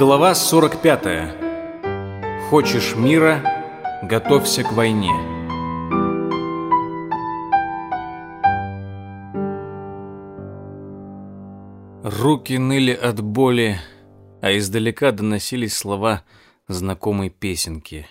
Глава 45. Хочешь мира, готовься к войне. Руки ныли от боли, а издалека доносились слова знакомой песенки.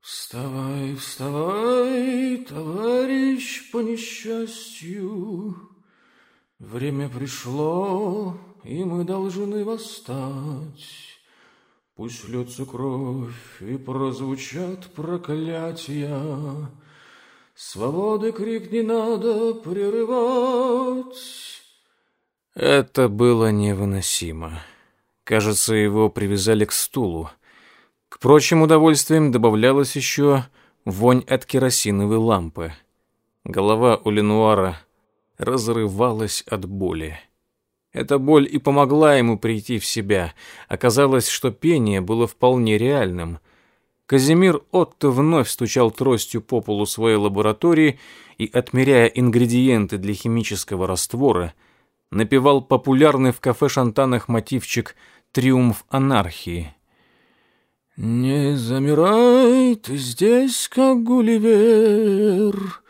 «Вставай, вставай, товарищ по несчастью!» Время пришло, и мы должны восстать. Пусть льется кровь, и прозвучат проклятия. Свободы крик не надо прерывать. Это было невыносимо. Кажется, его привязали к стулу. К прочим удовольствиям добавлялась еще вонь от керосиновой лампы. Голова у Ленуара — разрывалась от боли. Эта боль и помогла ему прийти в себя. Оказалось, что пение было вполне реальным. Казимир Отто вновь стучал тростью по полу своей лаборатории и, отмеряя ингредиенты для химического раствора, напевал популярный в кафе «Шантанах» мотивчик «Триумф анархии». «Не замирай ты здесь, как Гулливер»,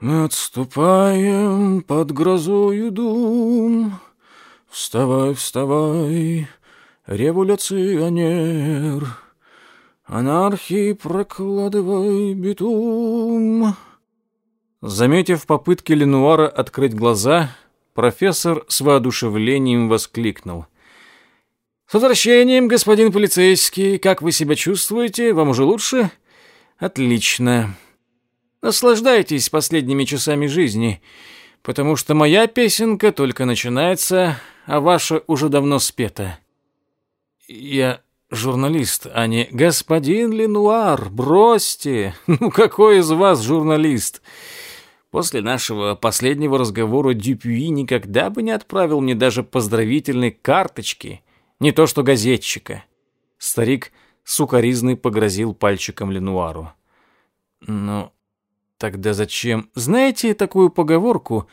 мы Отступаем под грозою дум. Вставай, вставай, революционер. Анархии прокладывай битум. Заметив попытки Ленуара открыть глаза, профессор с воодушевлением воскликнул. «С возвращением, господин полицейский! Как вы себя чувствуете? Вам уже лучше?» «Отлично!» Наслаждайтесь последними часами жизни, потому что моя песенка только начинается, а ваша уже давно спета. Я журналист, а не господин Ленуар, бросьте. Ну какой из вас журналист? После нашего последнего разговора Дюпюи никогда бы не отправил мне даже поздравительной карточки, не то что газетчика. Старик сукоризный погрозил пальчиком Ленуару. Но Тогда зачем? Знаете такую поговорку?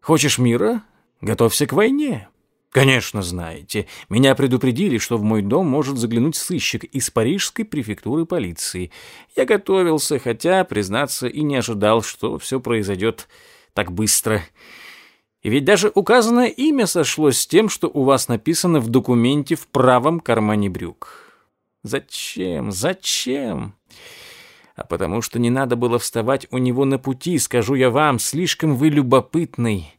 Хочешь мира? Готовься к войне. Конечно, знаете. Меня предупредили, что в мой дом может заглянуть сыщик из парижской префектуры полиции. Я готовился, хотя, признаться, и не ожидал, что все произойдет так быстро. И ведь даже указанное имя сошлось с тем, что у вас написано в документе в правом кармане брюк. Зачем? Зачем? а потому что не надо было вставать у него на пути, скажу я вам, слишком вы любопытный.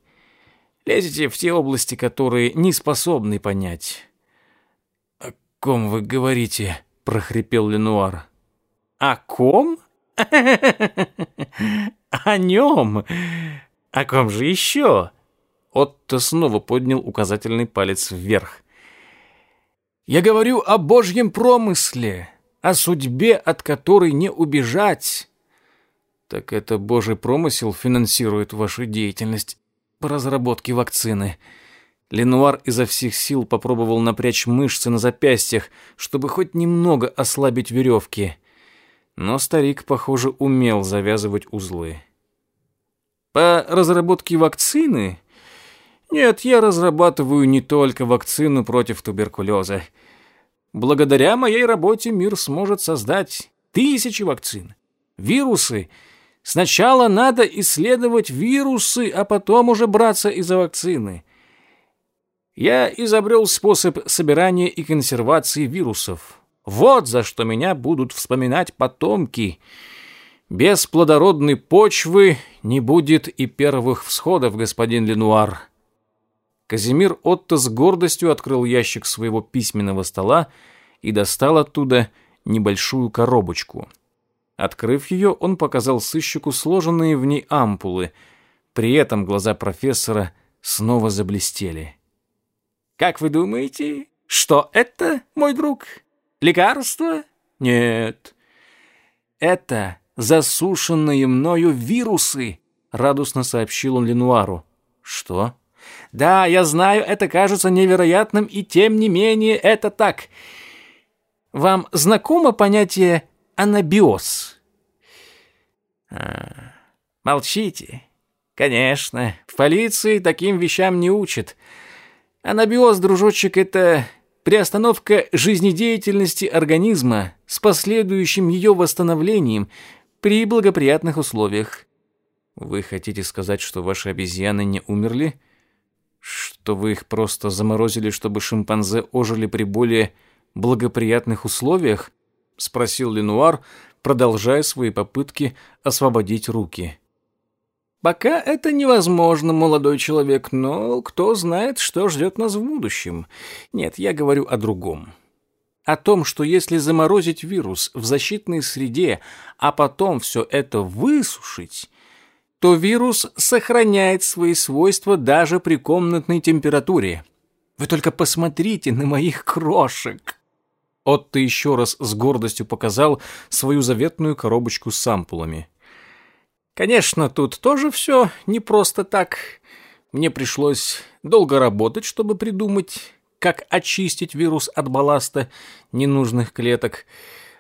Лезете в те области, которые не способны понять. «О ком вы говорите?» — прохрипел Ленуар. «О ком? О нем? О ком же еще?» Отто снова поднял указательный палец вверх. «Я говорю о божьем промысле!» о судьбе, от которой не убежать. Так это божий промысел финансирует вашу деятельность по разработке вакцины. Ленуар изо всех сил попробовал напрячь мышцы на запястьях, чтобы хоть немного ослабить веревки. Но старик, похоже, умел завязывать узлы. По разработке вакцины? Нет, я разрабатываю не только вакцину против туберкулеза. Благодаря моей работе мир сможет создать тысячи вакцин. Вирусы. Сначала надо исследовать вирусы, а потом уже браться и за вакцины. Я изобрел способ собирания и консервации вирусов. Вот за что меня будут вспоминать потомки. Без плодородной почвы не будет и первых всходов, господин Ленуар. Казимир Отто с гордостью открыл ящик своего письменного стола и достал оттуда небольшую коробочку. Открыв ее, он показал сыщику сложенные в ней ампулы. При этом глаза профессора снова заблестели. «Как вы думаете, что это, мой друг? Лекарство? Нет. Это засушенные мною вирусы», — радостно сообщил он Ленуару. «Что?» Да, я знаю, это кажется невероятным, и тем не менее это так. Вам знакомо понятие анабиоз? А, молчите. Конечно, в полиции таким вещам не учат. Анабиоз, дружочек, это приостановка жизнедеятельности организма с последующим ее восстановлением при благоприятных условиях. Вы хотите сказать, что ваши обезьяны не умерли? — что вы их просто заморозили, чтобы шимпанзе ожили при более благоприятных условиях?» — спросил Ленуар, продолжая свои попытки освободить руки. «Пока это невозможно, молодой человек, но кто знает, что ждет нас в будущем. Нет, я говорю о другом. О том, что если заморозить вирус в защитной среде, а потом все это высушить, то вирус сохраняет свои свойства даже при комнатной температуре. Вы только посмотрите на моих крошек. Отто еще раз с гордостью показал свою заветную коробочку с ампулами. Конечно, тут тоже все не просто так. Мне пришлось долго работать, чтобы придумать, как очистить вирус от балласта ненужных клеток.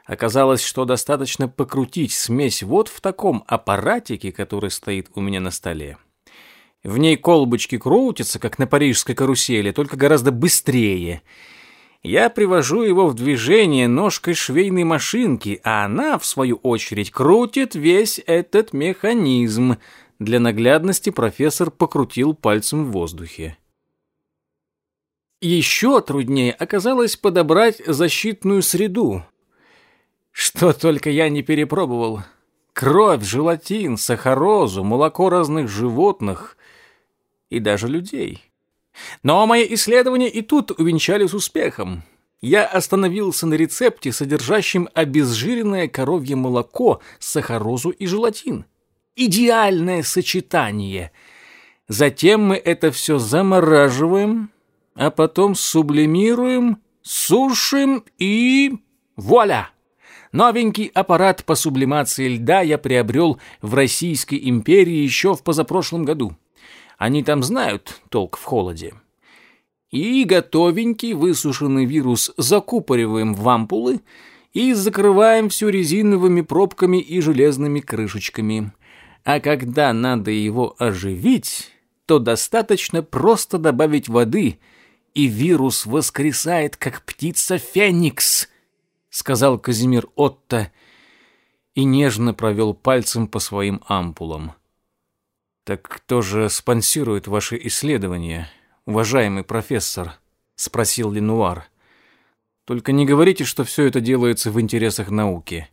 Оказалось, что достаточно покрутить смесь вот в таком аппаратике, который стоит у меня на столе. В ней колбочки крутятся, как на парижской карусели, только гораздо быстрее. Я привожу его в движение ножкой швейной машинки, а она, в свою очередь, крутит весь этот механизм. Для наглядности профессор покрутил пальцем в воздухе. Еще труднее оказалось подобрать защитную среду. Что только я не перепробовал. Кровь, желатин, сахарозу, молоко разных животных и даже людей. Но мои исследования и тут увенчались успехом. Я остановился на рецепте, содержащем обезжиренное коровье молоко, сахарозу и желатин. Идеальное сочетание. Затем мы это все замораживаем, а потом сублимируем, сушим и... Вуаля! Новенький аппарат по сублимации льда я приобрел в Российской империи еще в позапрошлом году. Они там знают толк в холоде. И готовенький высушенный вирус закупориваем в ампулы и закрываем все резиновыми пробками и железными крышечками. А когда надо его оживить, то достаточно просто добавить воды, и вирус воскресает, как птица Феникс — сказал Казимир Отто и нежно провел пальцем по своим ампулам. «Так кто же спонсирует ваши исследования, уважаемый профессор?» — спросил Ленуар. «Только не говорите, что все это делается в интересах науки.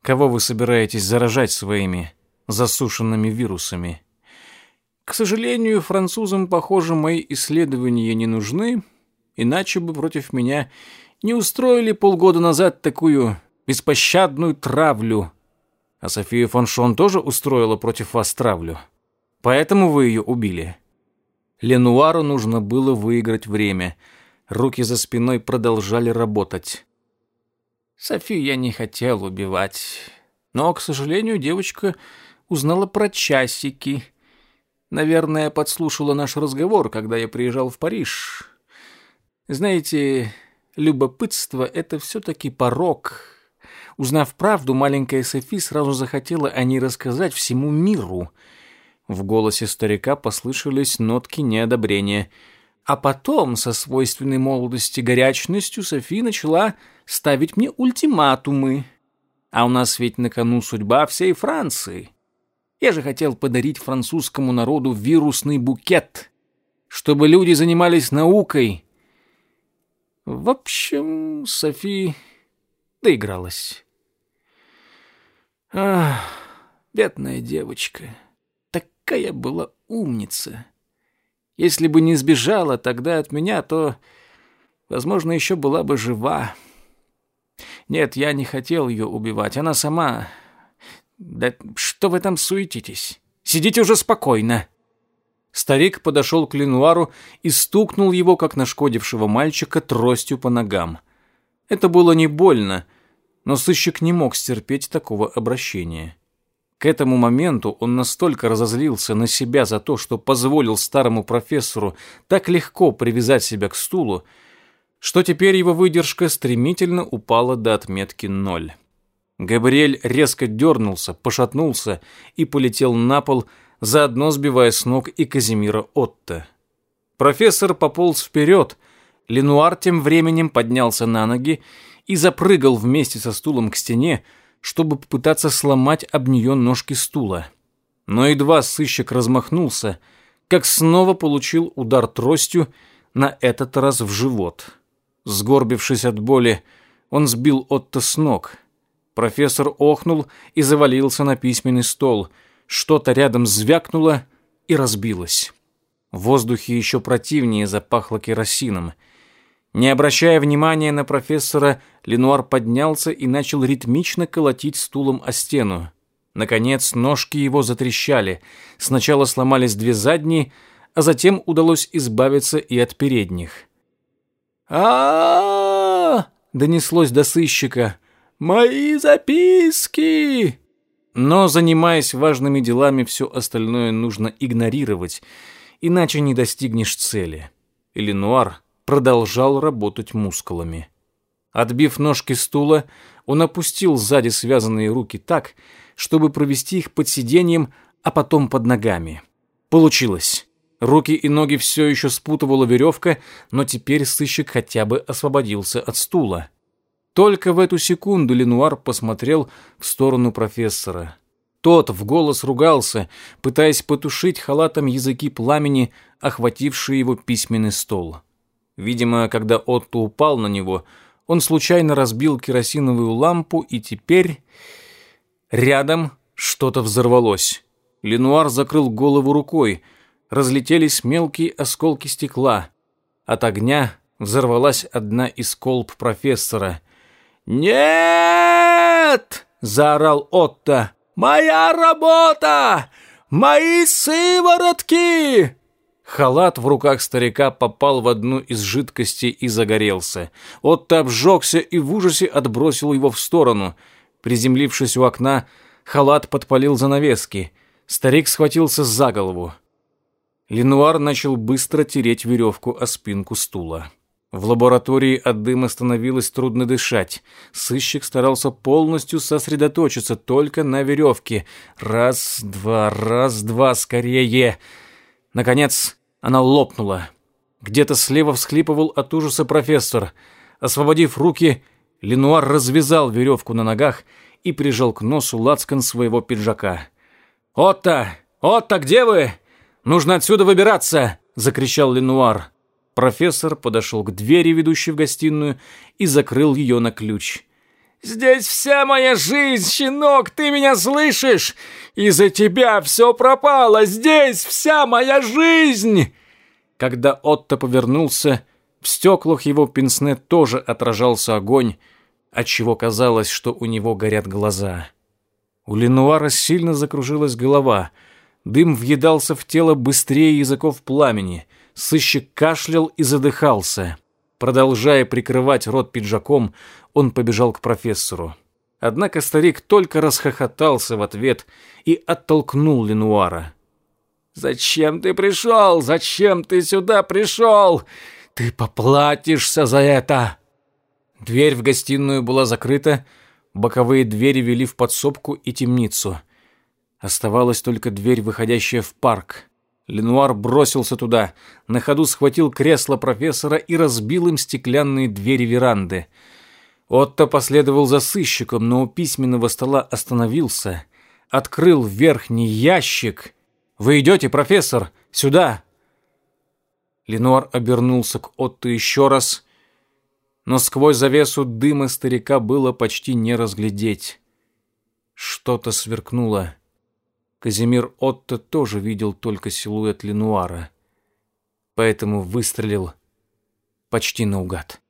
Кого вы собираетесь заражать своими засушенными вирусами?» «К сожалению, французам, похоже, мои исследования не нужны, иначе бы против меня не устроили полгода назад такую беспощадную травлю. А Софию фон Шон тоже устроила против вас травлю. Поэтому вы ее убили. Ленуару нужно было выиграть время. Руки за спиной продолжали работать. Софию я не хотел убивать. Но, к сожалению, девочка узнала про часики. Наверное, подслушала наш разговор, когда я приезжал в Париж. Знаете, любопытство — это все-таки порог. Узнав правду, маленькая Софи сразу захотела о ней рассказать всему миру. В голосе старика послышались нотки неодобрения. А потом, со свойственной молодости горячностью, Софи начала ставить мне ультиматумы. А у нас ведь на кону судьба всей Франции. Я же хотел подарить французскому народу вирусный букет, чтобы люди занимались наукой, в общем, Софи доигралась. Ах, бедная девочка, такая была умница. Если бы не сбежала тогда от меня, то, возможно, еще была бы жива. Нет, я не хотел ее убивать, она сама... Да что вы там суетитесь? Сидите уже спокойно. Старик подошел к Ленуару и стукнул его, как нашкодившего мальчика, тростью по ногам. Это было не больно, но сыщик не мог стерпеть такого обращения. К этому моменту он настолько разозлился на себя за то, что позволил старому профессору так легко привязать себя к стулу, что теперь его выдержка стремительно упала до отметки ноль. Габриэль резко дернулся, пошатнулся и полетел на пол, заодно сбивая с ног и Казимира Отто. Профессор пополз вперед, Ленуар тем временем поднялся на ноги и запрыгал вместе со стулом к стене, чтобы попытаться сломать об нее ножки стула. Но едва сыщик размахнулся, как снова получил удар тростью, на этот раз в живот. Сгорбившись от боли, он сбил Отто с ног. Профессор охнул и завалился на письменный стол – что-то рядом звякнуло и разбилось. В воздухе еще противнее запахло керосином. Не обращая внимания на профессора, Ленуар поднялся и начал ритмично колотить стулом о стену. Наконец, ножки его затрещали. Сначала сломались две задние, а затем удалось избавиться и от передних. а донеслось до сыщика. «Мои записки!» Но, занимаясь важными делами, все остальное нужно игнорировать, иначе не достигнешь цели. Эленуар продолжал работать мускулами. Отбив ножки стула, он опустил сзади связанные руки так, чтобы провести их под сиденьем, а потом под ногами. Получилось. Руки и ноги все еще спутывала веревка, но теперь сыщик хотя бы освободился от стула. Только в эту секунду Ленуар посмотрел в сторону профессора. Тот в голос ругался, пытаясь потушить халатом языки пламени, охватившие его письменный стол. Видимо, когда Отто упал на него, он случайно разбил керосиновую лампу, и теперь рядом что-то взорвалось. Ленуар закрыл голову рукой. Разлетелись мелкие осколки стекла. От огня взорвалась одна из колб профессора — «Нет!» – заорал Отто. «Моя работа! Мои сыворотки!» Халат в руках старика попал в одну из жидкостей и загорелся. Отто обжегся и в ужасе отбросил его в сторону. Приземлившись у окна, халат подпалил занавески. Старик схватился за голову. Ленуар начал быстро тереть веревку о спинку стула. В лаборатории от дыма становилось трудно дышать. Сыщик старался полностью сосредоточиться только на веревке. Раз, два, раз, два, скорее. Наконец, она лопнула. Где-то слева всхлипывал от ужаса профессор. Освободив руки, Ленуар развязал веревку на ногах и прижал к носу лацкан своего пиджака. «Отто! Отто, где вы? Нужно отсюда выбираться!» — закричал Ленуар. Профессор подошел к двери, ведущей в гостиную, и закрыл ее на ключ. «Здесь вся моя жизнь, щенок, ты меня слышишь? Из-за тебя все пропало, здесь вся моя жизнь!» Когда Отто повернулся, в стеклах его пенсне тоже отражался огонь, отчего казалось, что у него горят глаза. У Ленуара сильно закружилась голова, дым въедался в тело быстрее языков пламени — Сыщик кашлял и задыхался. Продолжая прикрывать рот пиджаком, он побежал к профессору. Однако старик только расхохотался в ответ и оттолкнул Ленуара. «Зачем ты пришел? Зачем ты сюда пришел? Ты поплатишься за это!» Дверь в гостиную была закрыта, боковые двери вели в подсобку и темницу. Оставалась только дверь, выходящая в парк. Ленуар бросился туда, на ходу схватил кресло профессора и разбил им стеклянные двери веранды. Отто последовал за сыщиком, но у письменного стола остановился, открыл верхний ящик. «Вы идете, профессор? Сюда!» Ленуар обернулся к Отто еще раз, но сквозь завесу дыма старика было почти не разглядеть. Что-то сверкнуло. Казимир Отто тоже видел только силуэт Ленуара, поэтому выстрелил почти наугад.